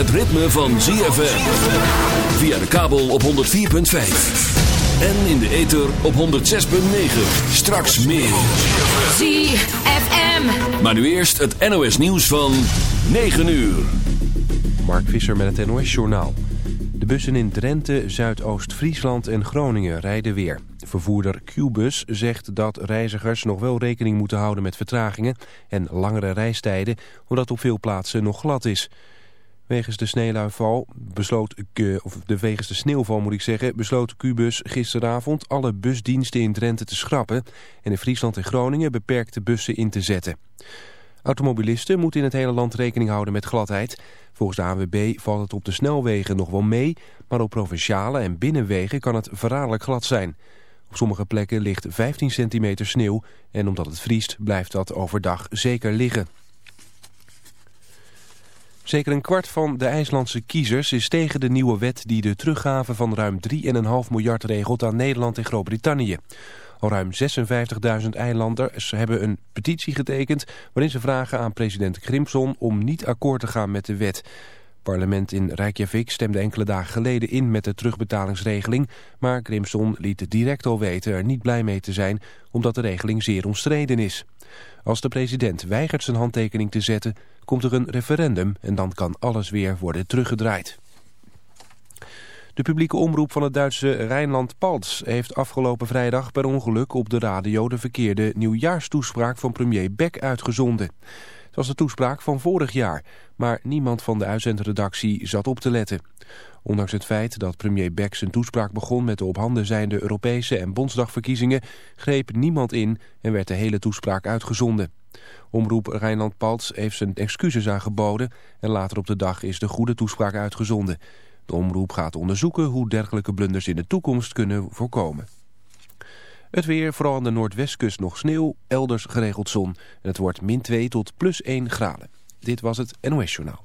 het ritme van ZFM. Via de kabel op 104.5. En in de ether op 106.9. Straks meer. ZFM. Maar nu eerst het NOS nieuws van 9 uur. Mark Visser met het NOS Journaal. De bussen in Drenthe, Zuidoost-Friesland en Groningen rijden weer. Vervoerder Qbus zegt dat reizigers nog wel rekening moeten houden met vertragingen en langere reistijden, omdat het op veel plaatsen nog glad is. Wegens de sneeuwval besloot, of de wegens de sneeuwval moet ik zeggen, besloot Qbus gisteravond alle busdiensten in Drenthe te schrappen en in Friesland en Groningen beperkte bussen in te zetten. Automobilisten moeten in het hele land rekening houden met gladheid. Volgens de ANWB valt het op de snelwegen nog wel mee, maar op provinciale en binnenwegen kan het verraderlijk glad zijn. Op sommige plekken ligt 15 centimeter sneeuw en omdat het vriest blijft dat overdag zeker liggen. Zeker een kwart van de IJslandse kiezers is tegen de nieuwe wet die de teruggave van ruim 3,5 miljard regelt aan Nederland en Groot-Brittannië. Al ruim 56.000 eilanders hebben een petitie getekend waarin ze vragen aan president Grimson om niet akkoord te gaan met de wet. Parlement in Reykjavik stemde enkele dagen geleden in met de terugbetalingsregeling, maar Grimson liet direct al weten er niet blij mee te zijn omdat de regeling zeer omstreden is. Als de president weigert zijn handtekening te zetten, komt er een referendum en dan kan alles weer worden teruggedraaid. De publieke omroep van het Duitse Rijnland-Palts heeft afgelopen vrijdag per ongeluk op de radio de verkeerde nieuwjaarstoespraak van premier Beck uitgezonden. Het was de toespraak van vorig jaar, maar niemand van de uitzendredactie zat op te letten. Ondanks het feit dat premier Beck zijn toespraak begon met de op handen zijnde Europese en Bondsdagverkiezingen, greep niemand in en werd de hele toespraak uitgezonden. Omroep Rijnland-Palts heeft zijn excuses aangeboden en later op de dag is de goede toespraak uitgezonden. De omroep gaat onderzoeken hoe dergelijke blunders in de toekomst kunnen voorkomen. Het weer, vooral aan de noordwestkust nog sneeuw, elders geregeld zon. En het wordt min 2 tot plus 1 graden. Dit was het NOS Journaal.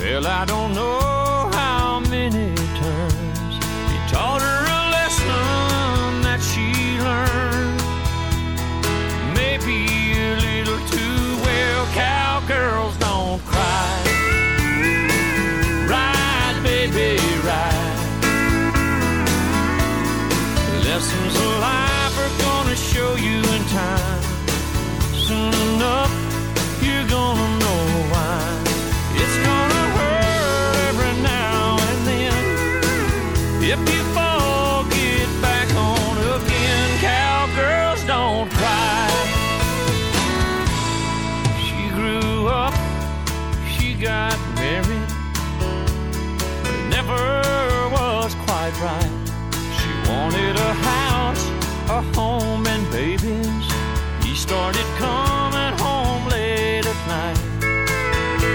Fell I don't know started coming home late at night.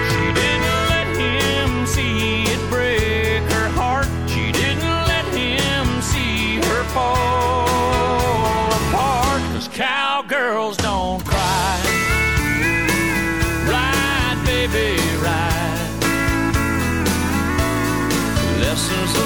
She didn't let him see it break her heart. She didn't let him see her fall apart. Cause cowgirls don't cry. Ride, baby, ride. Lessons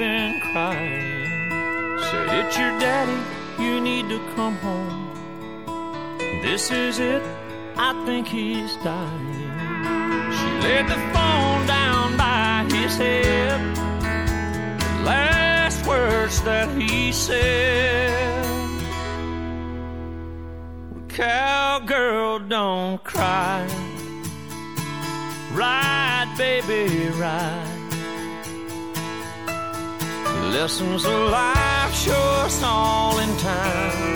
been crying. Said, It's your daddy, you need to come home. This is it, I think he's dying. She laid the phone down by his head. Last words that he said. Cowgirl, don't cry. Ride, baby, ride. Lessons of life us all in time.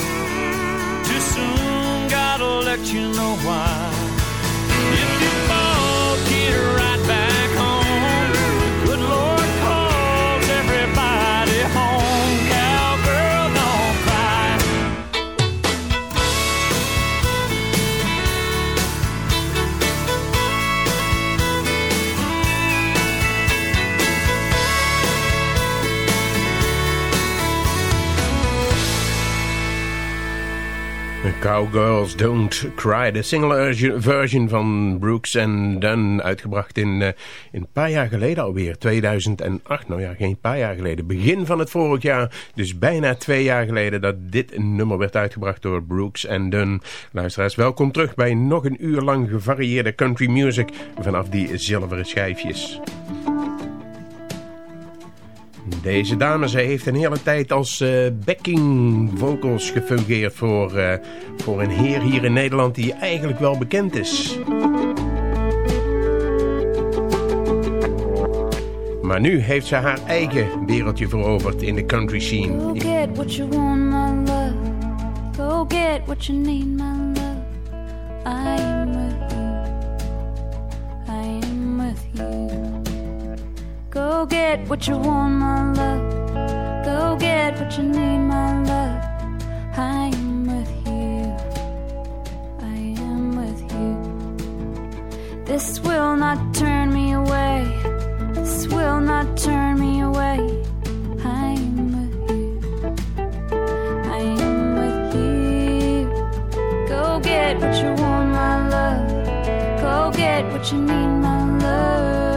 Too soon, gotta let you know why. If you fall, get right Cowgirls Don't Cry, de single version van Brooks and Dunn, uitgebracht in, in een paar jaar geleden alweer, 2008. Nou ja, geen paar jaar geleden, begin van het vorig jaar, dus bijna twee jaar geleden dat dit nummer werd uitgebracht door Brooks and Dunn. Luisteraars, welkom terug bij nog een uur lang gevarieerde country music vanaf die zilveren schijfjes. Deze dame, zij heeft een hele tijd als uh, backing vocals gefungeerd voor, uh, voor een heer hier in Nederland die eigenlijk wel bekend is. Maar nu heeft ze haar eigen wereldje veroverd in de country scene. Go get what you want, my love. Go get what you need, my love. I am with you. I am with you. Go get what you want, my love. Go get what you need, my love. I am with you. I am with you. This will not turn me away. This will not turn me away. I am with you. I am with you. Go get what you want, my love. Go get what you need, my love.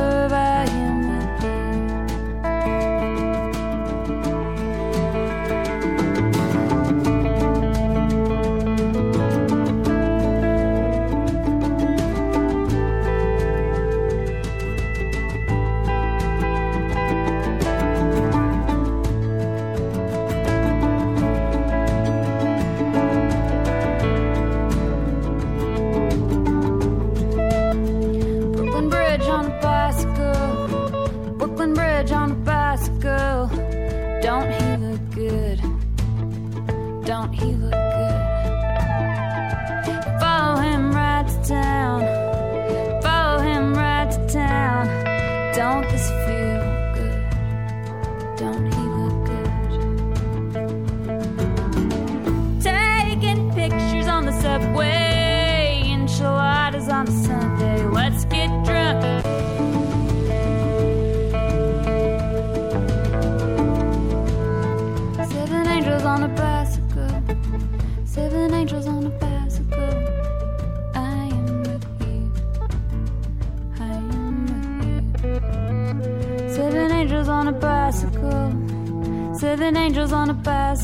Don't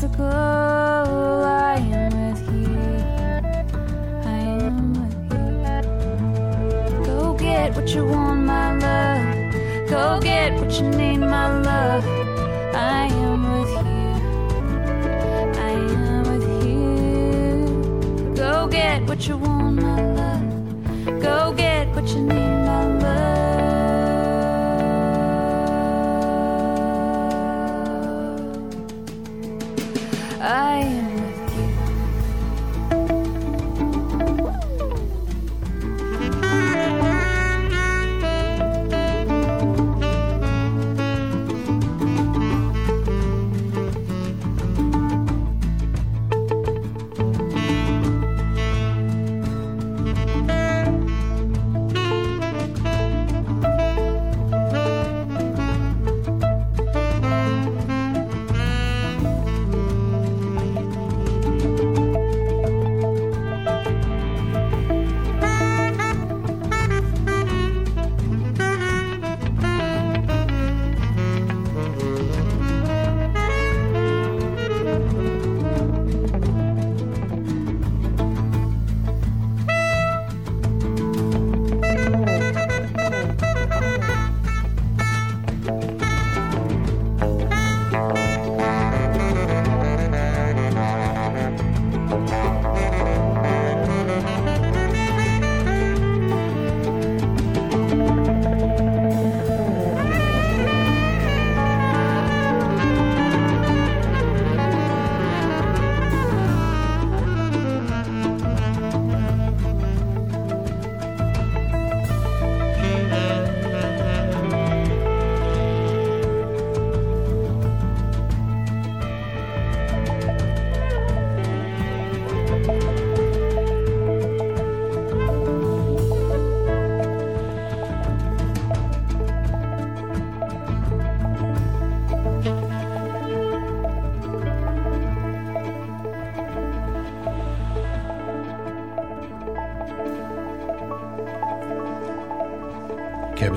bicycle.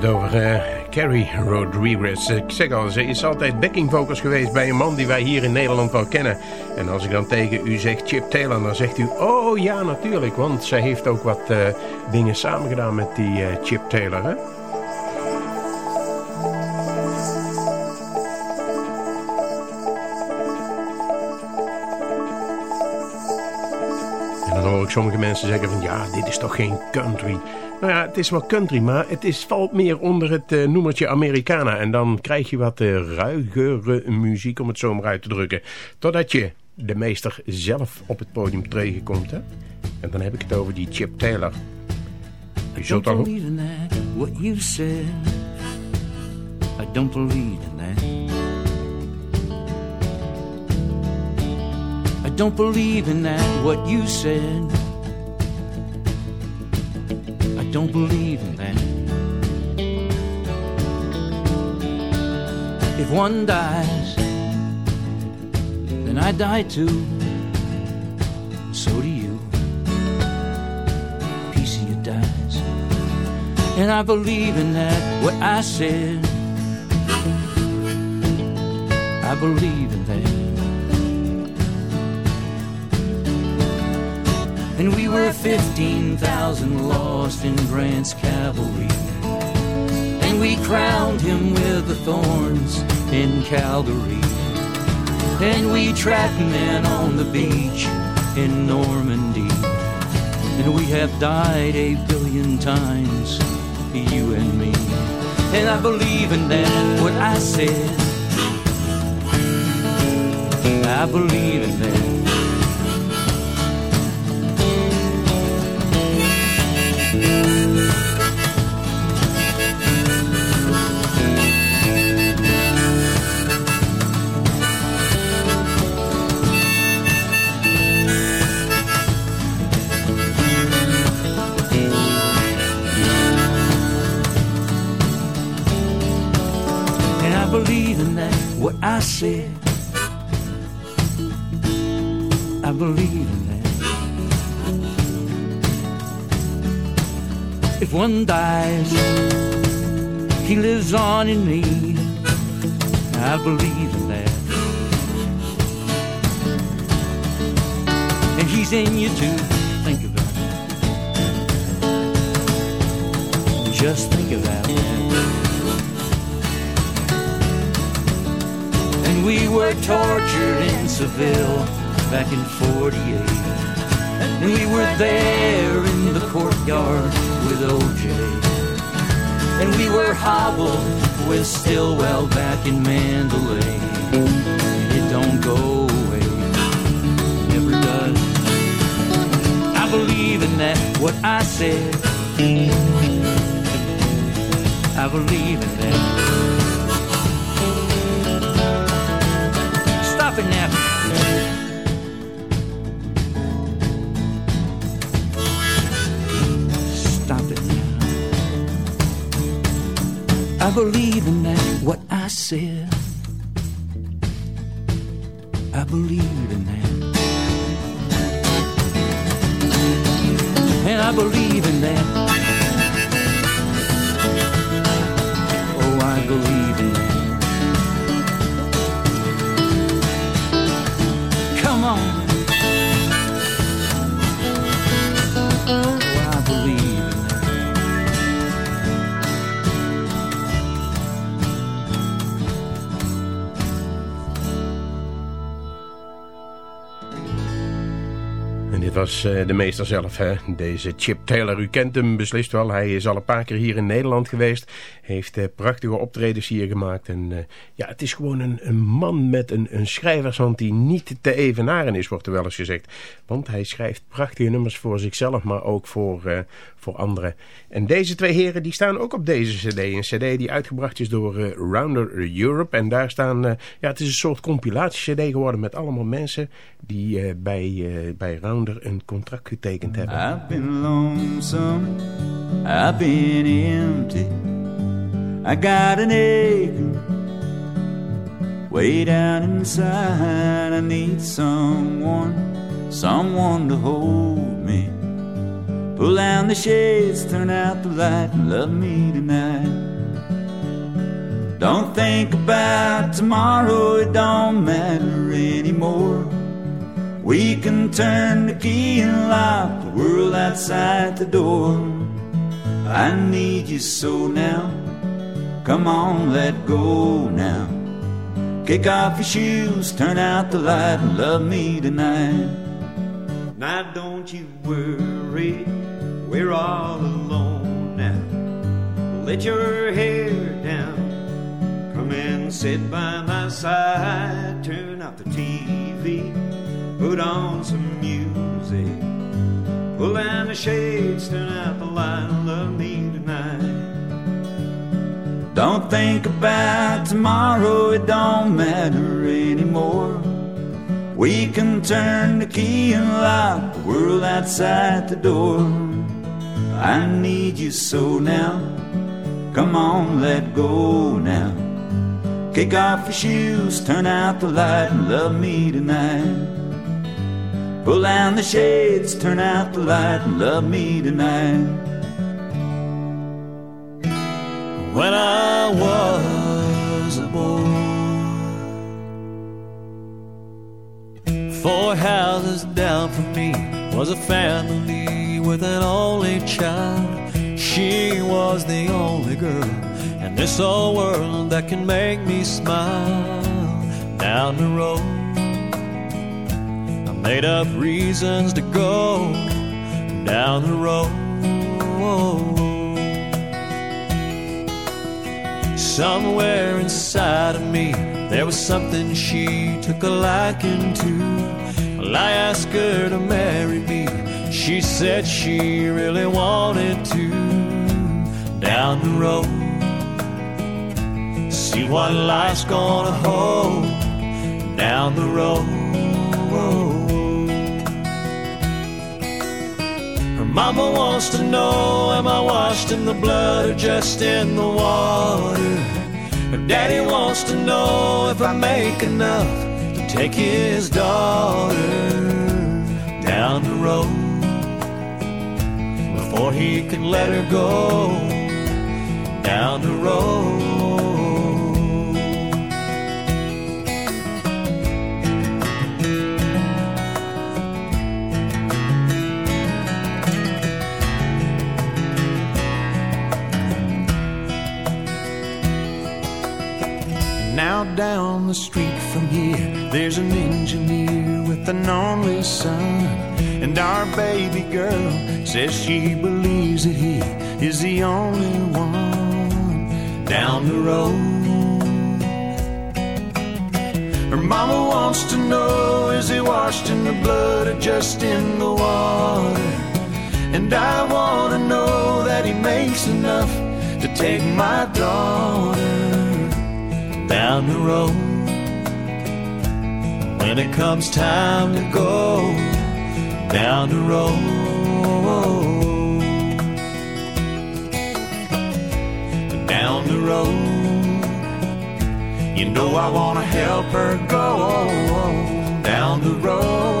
Het over eh, Carrie Rodriguez. Ik zeg al, ze is altijd backing geweest bij een man die wij hier in Nederland wel kennen. En als ik dan tegen u zeg Chip Taylor, dan zegt u... Oh ja, natuurlijk, want zij heeft ook wat eh, dingen samengedaan met die eh, Chip Taylor, hè? Sommige mensen zeggen van... Ja, dit is toch geen country... Nou ja, het is wel country, maar het is, valt meer onder het uh, noemertje Americana. En dan krijg je wat uh, ruigere muziek, om het zo maar uit te drukken. Totdat je de meester zelf op het podium tegenkomt. Hè? En dan heb ik het over die Chip Taylor. Je zult I al... that, what you said. I don't believe in that. I don't believe in that, what you said. Don't believe in that. If one dies, then I die too. So do you. Piece of you dies. And I believe in that, what I said. I believe And we were 15,000 lost in Grant's cavalry. And we crowned him with the thorns in Calvary. And we trapped men on the beach in Normandy. And we have died a billion times, you and me. And I believe in that, what I said. I believe in that. Said. I believe in that. If one dies, he lives on in me. I believe in that. And he's in you too. Think about it. Just think about that. We were tortured in Seville back in 48. And we were there in the courtyard with OJ. And we were hobbled with Stilwell back in Mandalay. It don't go away, never does. I believe in that, what I said. I believe in that. I believe in that, what I said. I believe in that. And I believe in that. Oh, I believe in was eh, de meester zelf, hè? deze Chip Taylor. U kent hem beslist wel. Hij is al een paar keer hier in Nederland geweest. Heeft eh, prachtige optredens hier gemaakt. En eh, ja, het is gewoon een, een man met een, een schrijvershand die niet te evenaren is, wordt er wel eens gezegd. Want hij schrijft prachtige nummers voor zichzelf, maar ook voor, voor anderen. En deze twee heren die staan ook op deze cd. Een cd die uitgebracht is door Rounder Europe. En daar staan, ja, het is een soort compilatie-cd geworden met allemaal mensen die bij, bij Rounder een contract getekend hebben. I've been lonesome, I've been empty. I got an aching way down inside. I need someone, someone to hold me. Pull down the shades, turn out the light, and love me tonight. Don't think about tomorrow, it don't matter anymore. We can turn the key and lock the world outside the door. I need you so now. Come on, let go now. Kick off your shoes, turn out the light, and love me tonight. Now don't you worry, we're all alone now. Let your hair down, come and sit by my side. Turn off the TV, put on some music. Pull down the shades, turn out the light, and love me tonight. Don't think about tomorrow, it don't matter anymore. We can turn the key and lock the world outside the door. I need you so now. Come on, let go now. Kick off your shoes, turn out the light, and love me tonight. Pull down the shades, turn out the light, and love me tonight. When I was a boy, Four houses down from me was a family with an only child. She was the only girl in this old world that can make me smile. Down the road, made up reasons to go down the road. Somewhere inside of me, there was something she took a liking to. Well, I asked her to marry me. She said she really wanted to. Down the road, see what life's gonna hold. Down the road. Mama wants to know Am I washed in the blood or just in the water? Daddy wants to know If I make enough to take his daughter Down the road Before he can let her go Down the road down the street from here, there's an engineer with an only son. And our baby girl says she believes that he is the only one down the road. Her mama wants to know is he washed in the blood or just in the water? And I want to know that he makes enough to take my daughter down the road. When it comes time to go down the road, down the road. You know I wanna help her go down the road.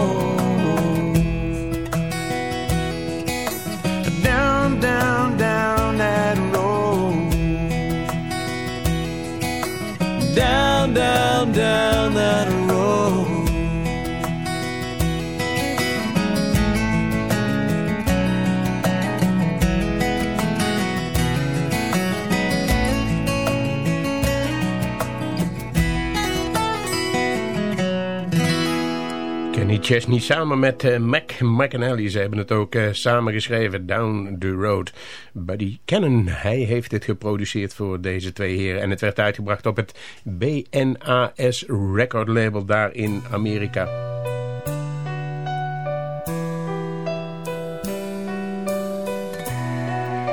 Chesney samen met eh, Mac McAnally. Ze hebben het ook uh, samen geschreven, Down the Road. Buddy Cannon, hij heeft het geproduceerd voor deze twee heren. En het werd uitgebracht op het BNAS record label daar in Amerika.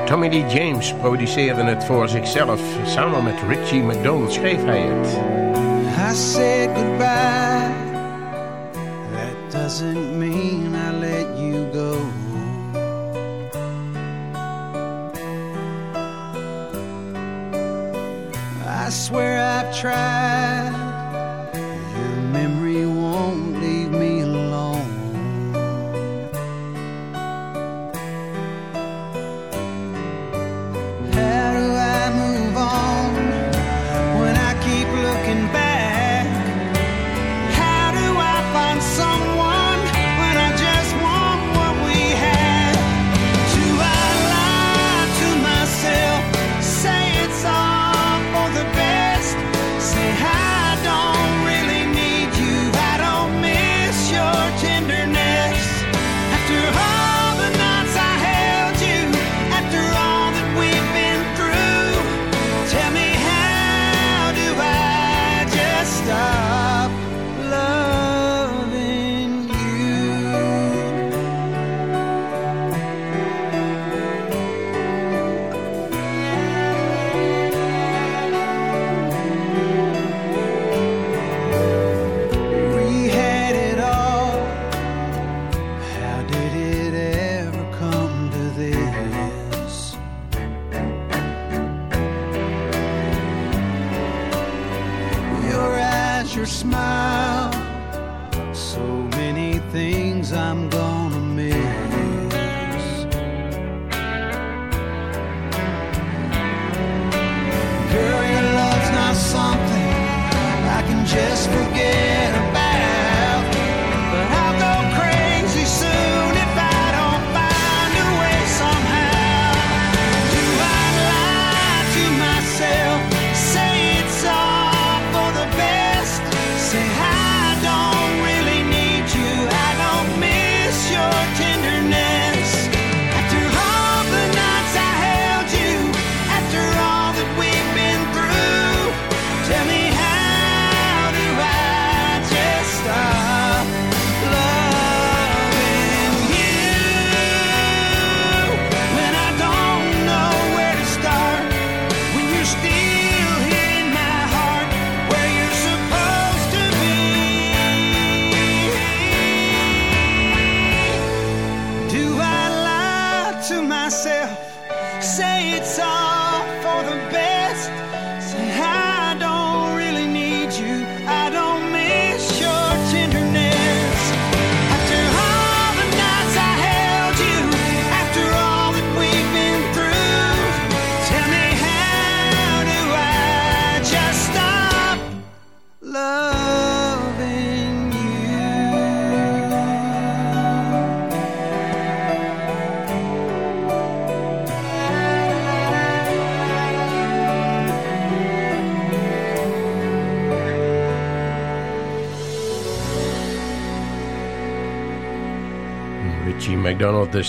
Tommy Lee James produceerde het voor zichzelf. Samen met Richie McDonald schreef hij het. I said goodbye. Doesn't mean I let you go. I swear I've tried. Your memory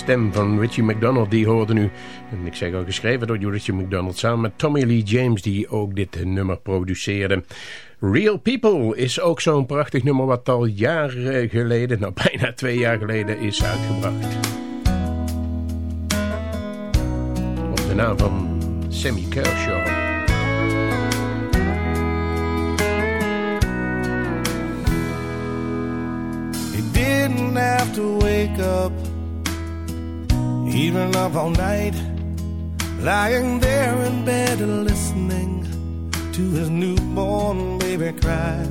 stem van Richie McDonald, die hoorde nu. En ik zeg al geschreven door Richie McDonald samen met Tommy Lee James, die ook dit nummer produceerde. Real People is ook zo'n prachtig nummer wat al jaren geleden, nou bijna twee jaar geleden, is uitgebracht. Op de naam van Sammy Kershaw. didn't have to wake up, even up all night, lying there in bed listening to his newborn baby cry.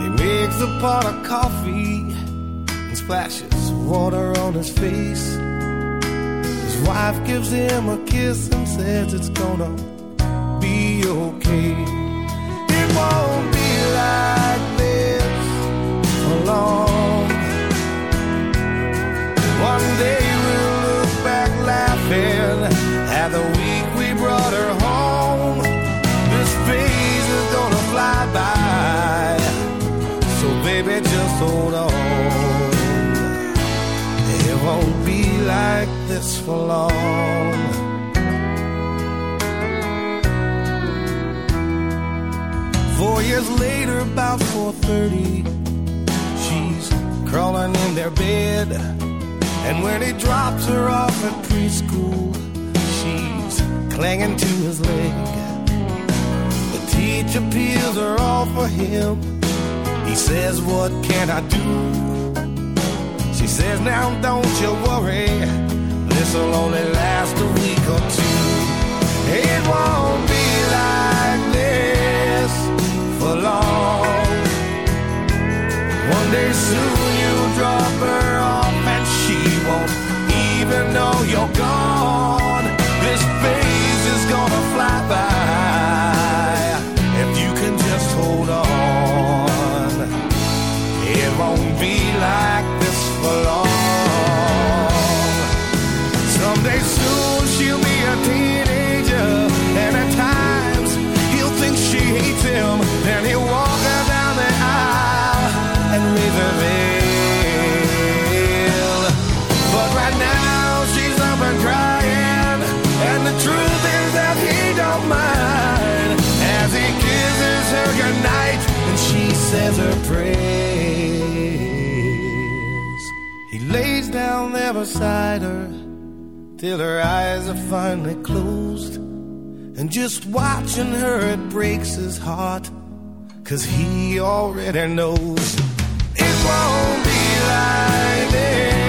He makes a pot of coffee and splashes water on his face. His wife gives him a kiss and says it's gonna be okay. Hold on. It won't be like this for long. Four years later, about 4:30, she's crawling in their bed. And when he drops her off at preschool, she's clinging to his leg. The teacher peels her off for him. He says, What can I do? She says, Now don't you worry. This'll only last a week or two. It won't be like this for long. One day soon you'll drop her off and she won't even know you're gone. Till her eyes are finally closed. And just watching her, it breaks his heart. Cause he already knows it won't be like this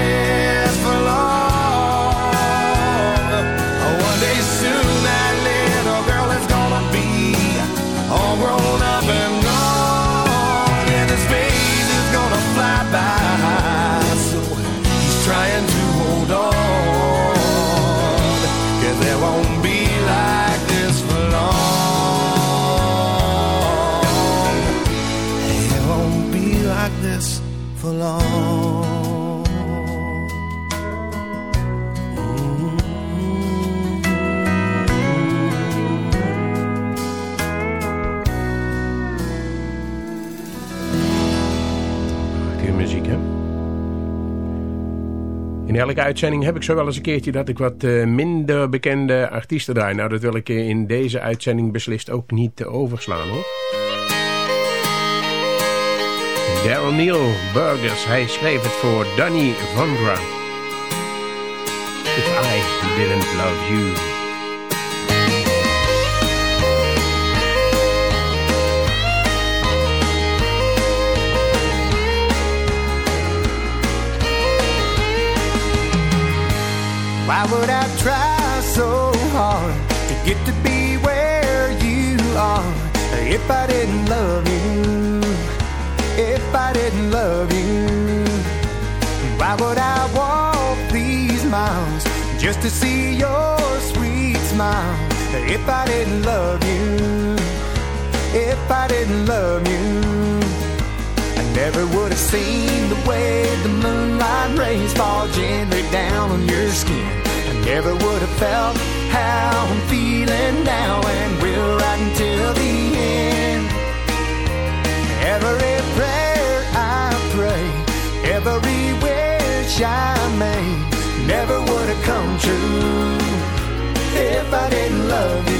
In elke uitzending heb ik zo wel eens een keertje dat ik wat eh, minder bekende artiesten draai. Nou, dat wil ik eh, in deze uitzending beslist ook niet overslaan, hoor. Daryl Neal Burgers, hij schreef het voor Danny Vandra. If I didn't love you. Why would I try so hard to get to be where you are if I didn't love you? If I didn't love you, why would I walk these miles just to see your sweet smile? If I didn't love you, if I didn't love you. Never would have seen the way the moonlight rays fall gently down on your skin. I never would have felt how I'm feeling now, and will right until the end. Every prayer I pray, every wish I make, never would have come true if I didn't love you.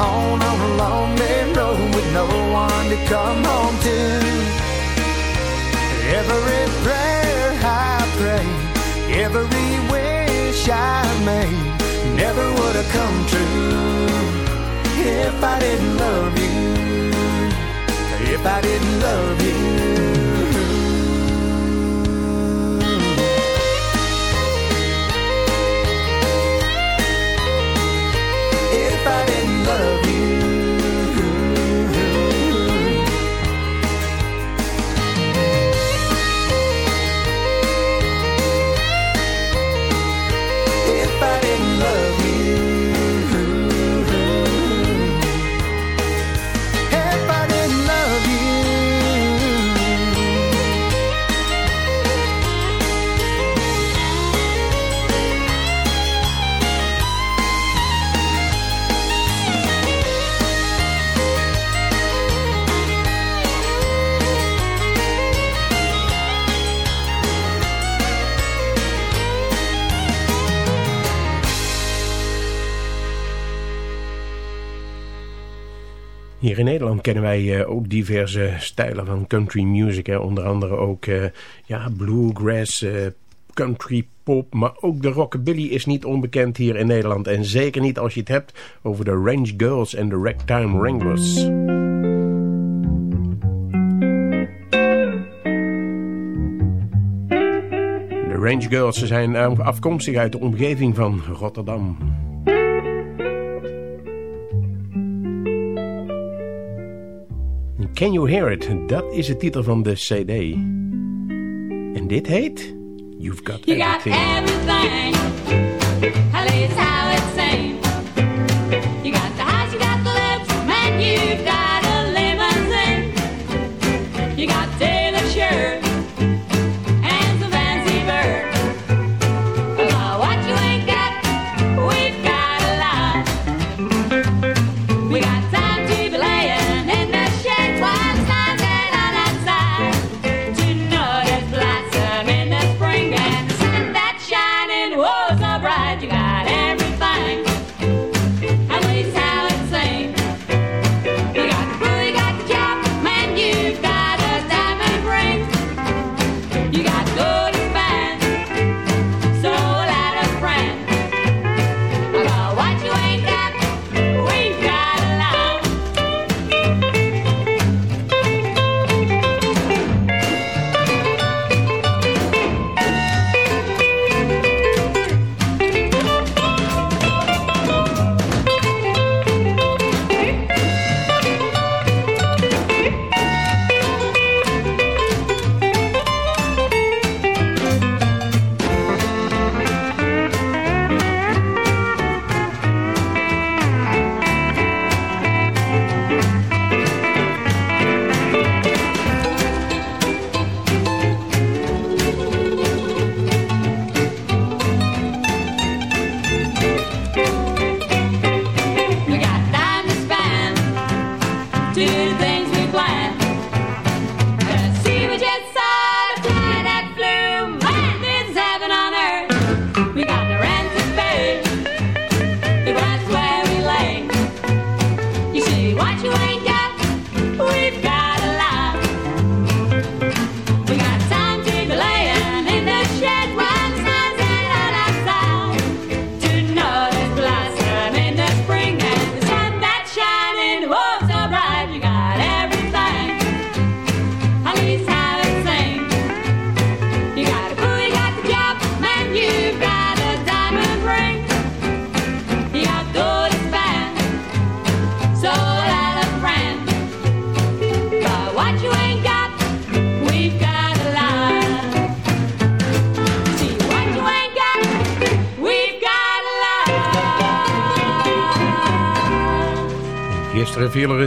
on on a lonely road with no one to come home to. Every prayer I pray, every wish I make, never would have come true if I didn't love you. If I didn't love you. in Nederland kennen wij eh, ook diverse stijlen van country music. Hè. Onder andere ook eh, ja, bluegrass, eh, country pop, maar ook de rockabilly is niet onbekend hier in Nederland. En zeker niet als je het hebt over de Range Girls en de Ragtime Wranglers. De Range Girls zijn afkomstig uit de omgeving van Rotterdam. Can You Hear It? Dat is de titel van de cd. En dit heet... You've Got Everything. Got everything.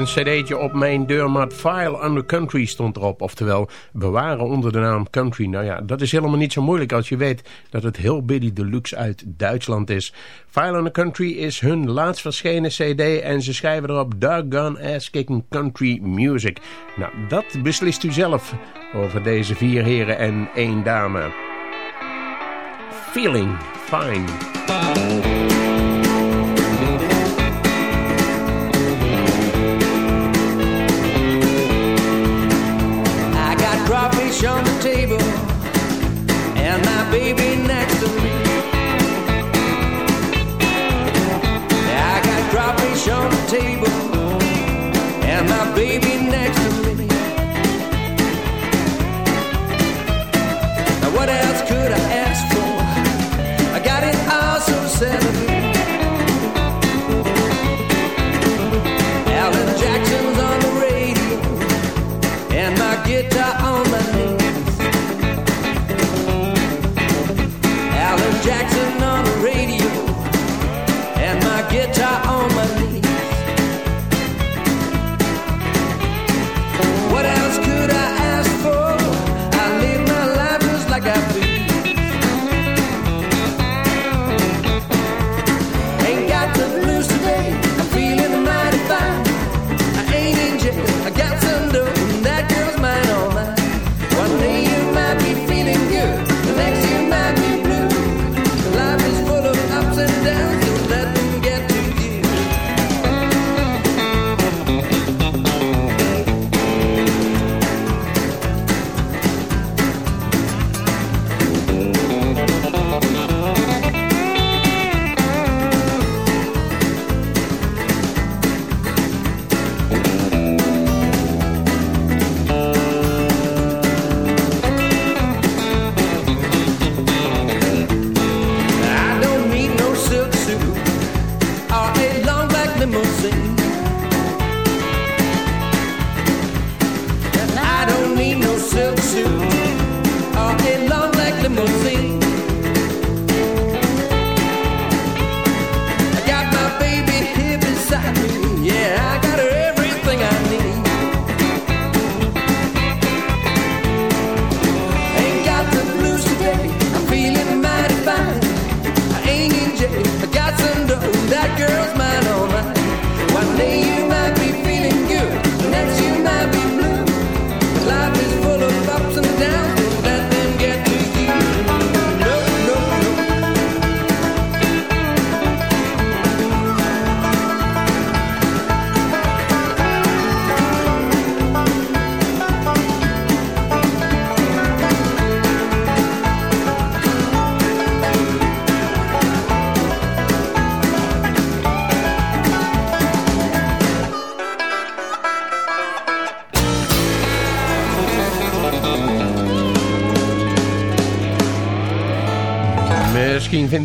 Een cd'tje op mijn deurmat File Under Country stond erop. Oftewel, bewaren onder de naam Country. Nou ja, dat is helemaal niet zo moeilijk als je weet dat het heel Billy Deluxe uit Duitsland is. File Under Country is hun laatst verschenen cd en ze schrijven erop Doggone Ass Kicking Country Music. Nou, dat beslist u zelf over deze vier heren en één dame. Feeling fine.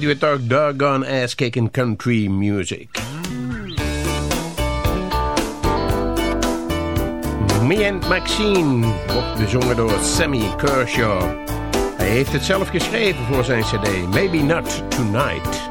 We Talk Doggone Ass Kicking Country Music. Me and Maxine wordt bezongen door Sammy Kershaw. Hij heeft het zelf geschreven voor zijn cd Maybe Not Tonight.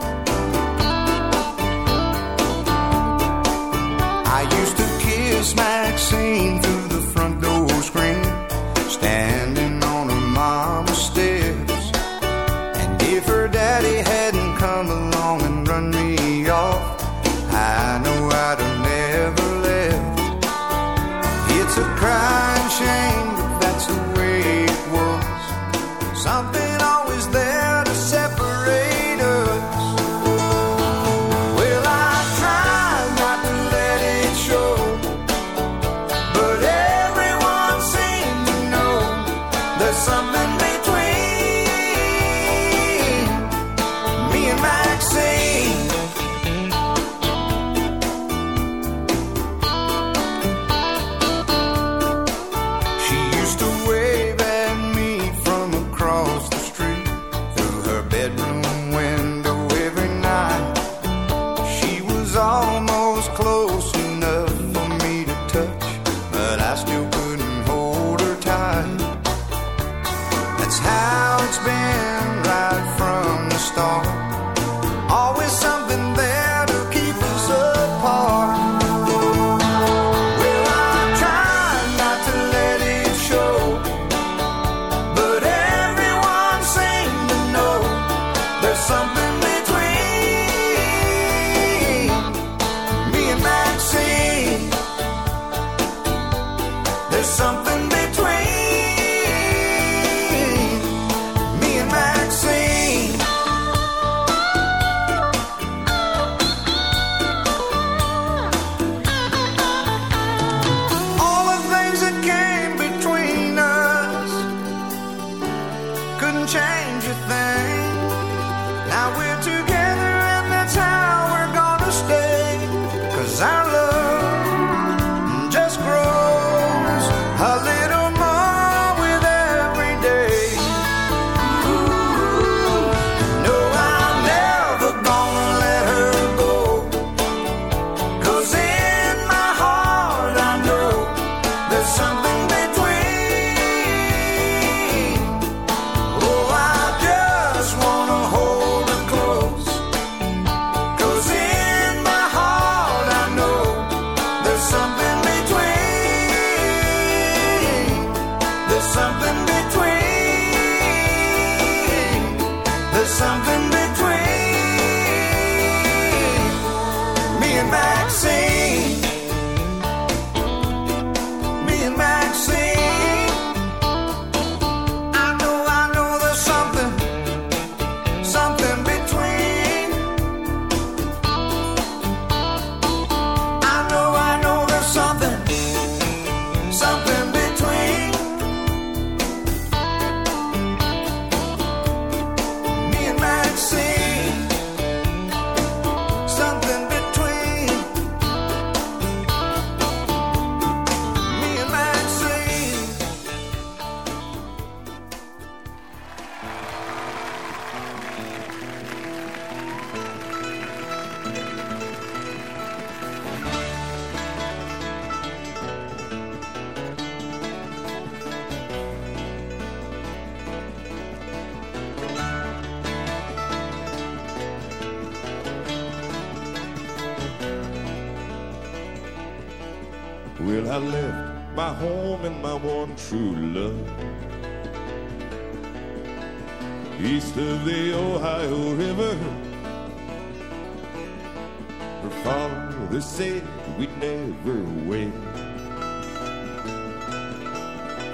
Father said we'd never wait.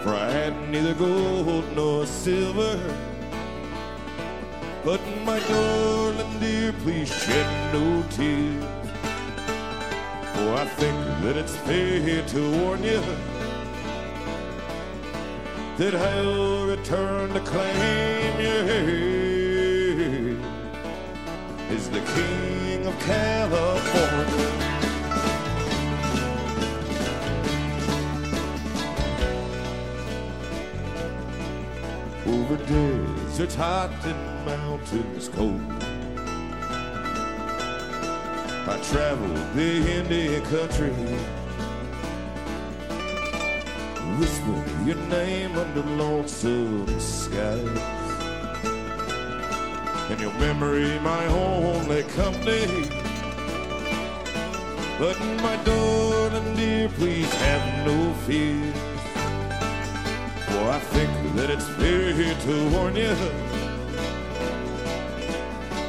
For I had neither gold nor silver. But my darling dear, please shed no tears. For I think that it's fair to warn you that I'll return to claim your you is the king of California. Deserts hot and mountains cold. I traveled the Indian country, whisper your name under lonesome skies, and your memory my only company. But my darling dear, please have no fear, for I think that it's fair here to warn you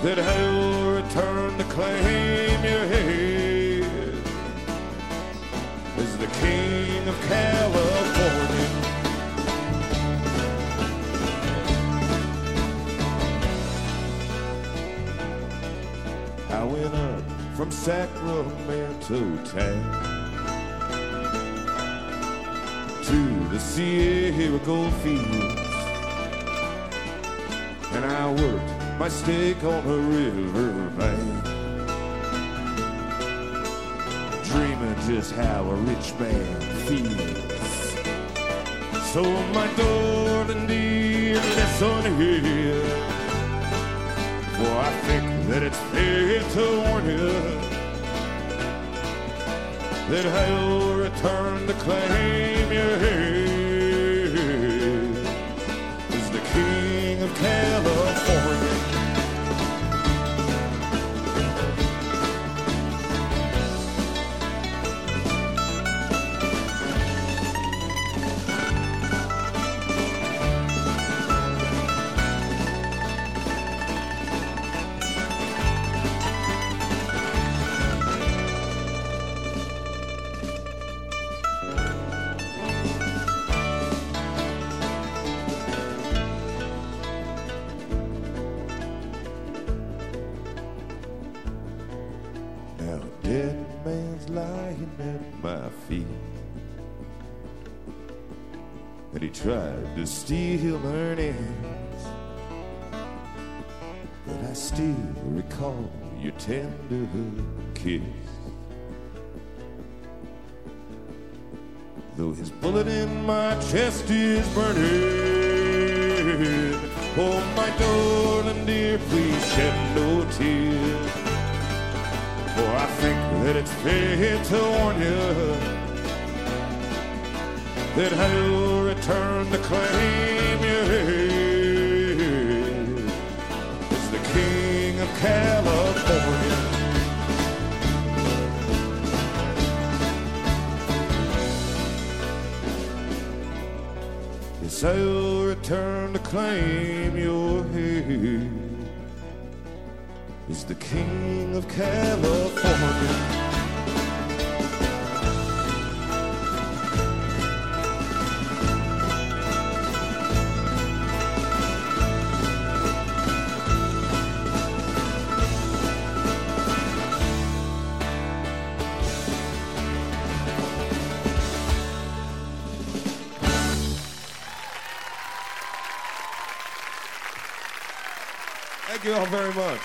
that I'll return to claim your head as the king of California. I went up from Sacramento town the Sierra Gold Fields, and I worked my stake on a river bank, dreaming just how a rich man feels. So my darling dear, listen here, for I think that it's fair to warn you that I'll return to claim your head of to steal my earnings. But I still recall your tender kiss. Though his bullet in my chest is burning, oh my darling dear, please shed no tears. For I think that it's fair to warn you that I'll return the claim you had as the king of California. Yes, I'll return to claim your head as the king of California. Much.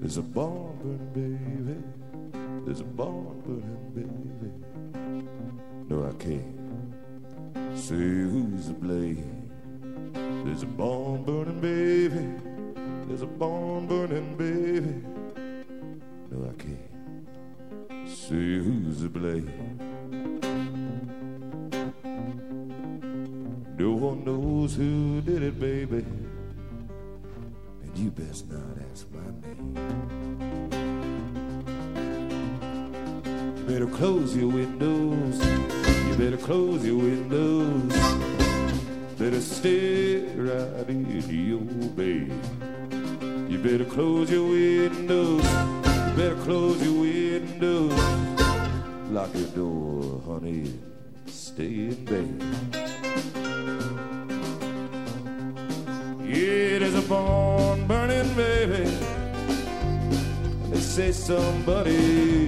There's a barn burning, baby. There's a barn burning, baby. No, I can't say who's to blame. There's a bomb burning, baby. There's a bomb burning, baby. No, I can't say who's to blame. No one knows who did it, baby. And you best not ask my name. You better close your windows. You better close your windows. Better stay right in your bed. You better close your windows. You better close your windows. Lock your door, honey. Stay in bed. Yeah, there's a barn burning, baby. They say somebody's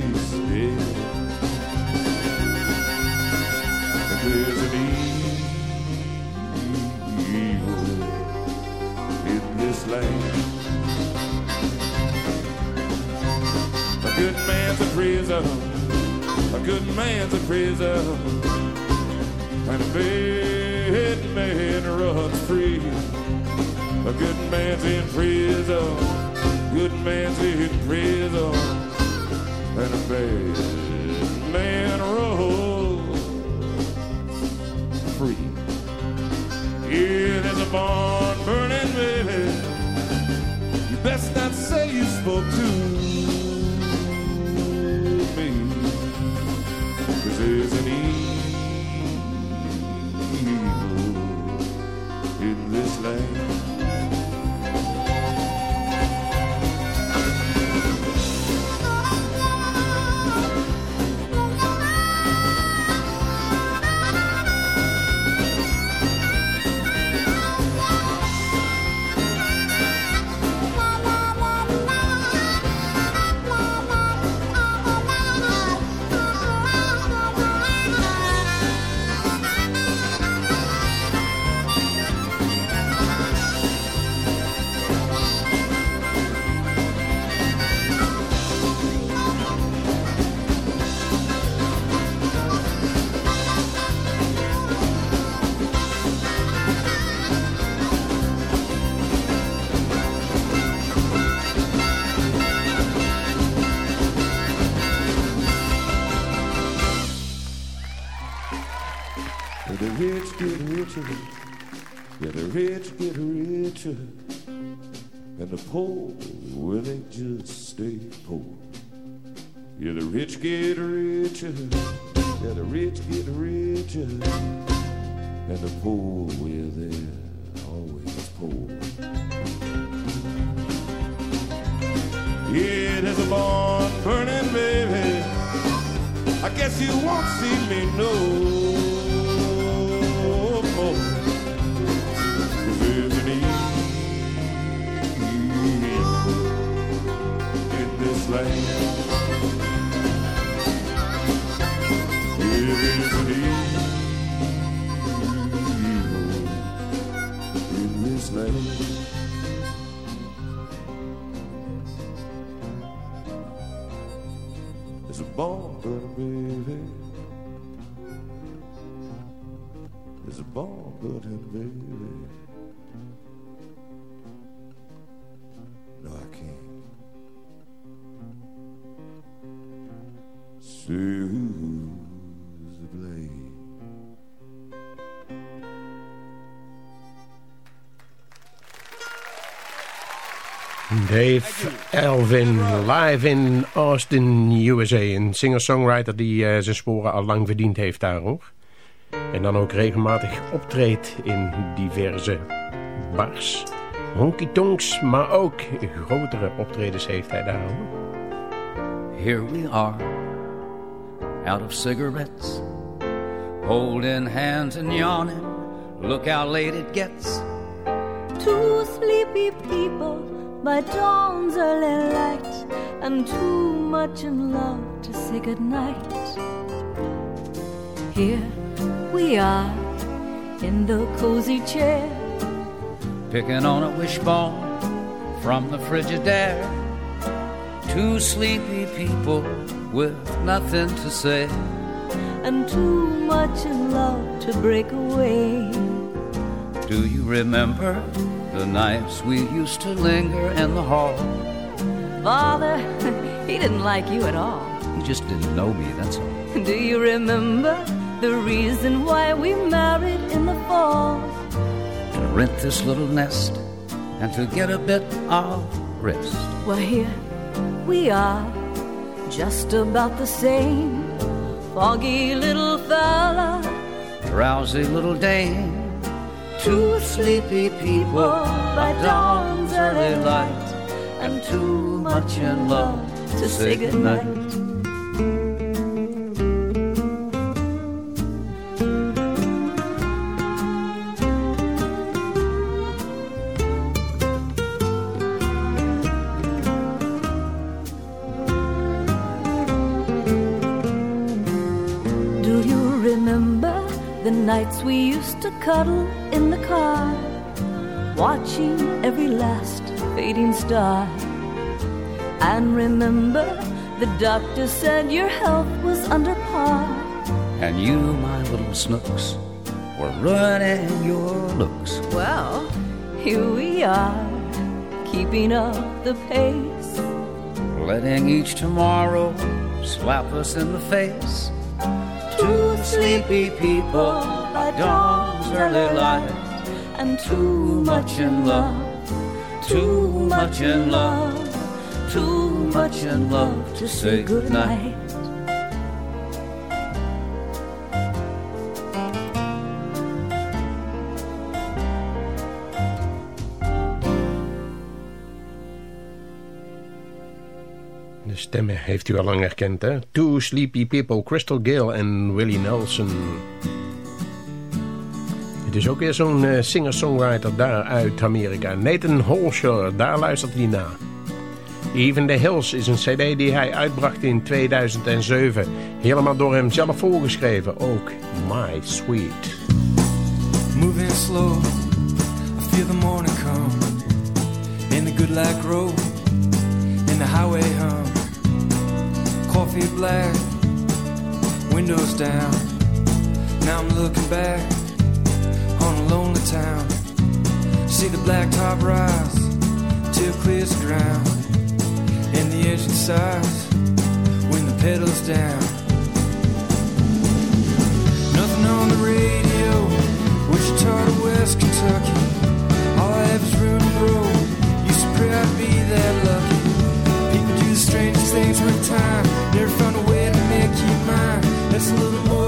the rich get richer, and the poor, well, they just stay poor. Yeah, the rich get richer, yeah, the rich get richer, and the poor, well, they're always poor. Yeah, there's a barn burning, baby. I guess guess you won't see me no There is evil in this land. There's a bomb burning, baby. There's a bomb burning, baby. Dave Elvin, live in Austin, USA. Een singer-songwriter die eh, zijn sporen al lang verdiend heeft daar hoor. En dan ook regelmatig optreedt in diverse bars, honky-tonks, maar ook grotere optredens heeft hij daar hoor. Here we are, out of cigarettes, holding hands and yawning. Look how late it gets. Two sleepy people by dawn's early light, and too much in love to say goodnight. Here we are in the cozy chair, Picking on a wishbone from the Frigidaire. Two sleepy people with nothing to say. and too much in love to break away. Do you remember the nights we used to linger in the hall? Father, he didn't like you at all. He just didn't know me, that's all. Do you remember the reason why we married in the fall? To rent this little nest and to get a bit of rest. Well, here we are, just about the same. Foggy little fella, Drowsy little dame. Two sleepy people by dawn's early light. and too much in love to say goodnight. Do you remember the nights we used to cuddle in the watching every last fading star? And remember, the doctor said your health was under par. And you, my little snooks, were ruining your looks. Well, here we are, keeping up the pace. Letting each tomorrow slap us in the face. Two sleepy people by dawn's early light. And too much in love, too much in love, too much in love to say goodnight. De stemmen heeft u al lang herkend, hè? Two Sleepy People, Crystal Gale en Willie Nelson. Het is ook weer zo'n eh, singer-songwriter daar uit Amerika. Nathan Holscher, daar luistert hij naar. Even the Hills is een cd die hij uitbracht in 2007. Helemaal door hem zelf voorgeschreven. Ook My Sweet. Moving slow, I feel the morning come. In the good luck road, in the highway hum. Coffee black, windows down. Now I'm looking back on a lonely town. See the blacktop rise it clears the ground. And the engine sighs when the pedal's down. Nothing on the radio, Wichita to West Kentucky. All I have is room to grow. Used to pray I'd be that lucky. People do the strangest things with time. Never found a way to make you mine. That's a little more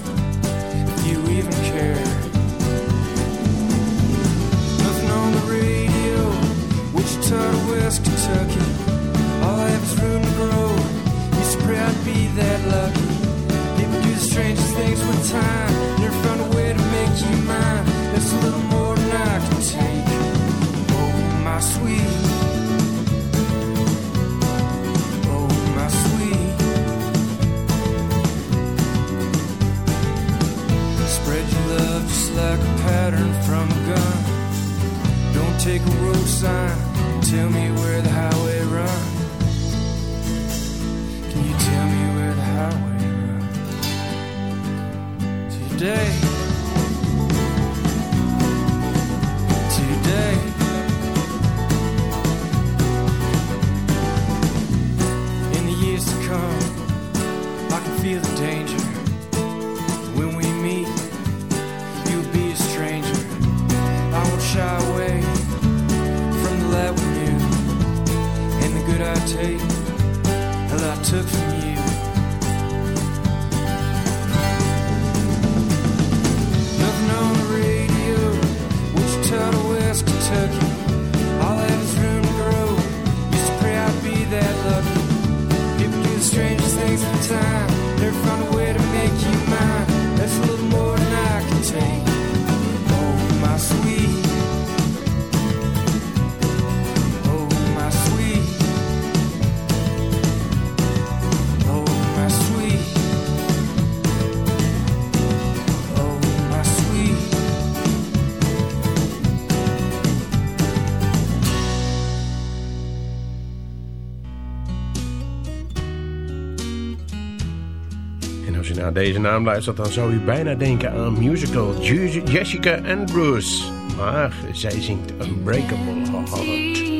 Als je naar deze naam luistert, dan zou u bijna denken aan musical Jessica and Bruce. Maar zij zingt Unbreakable Heart.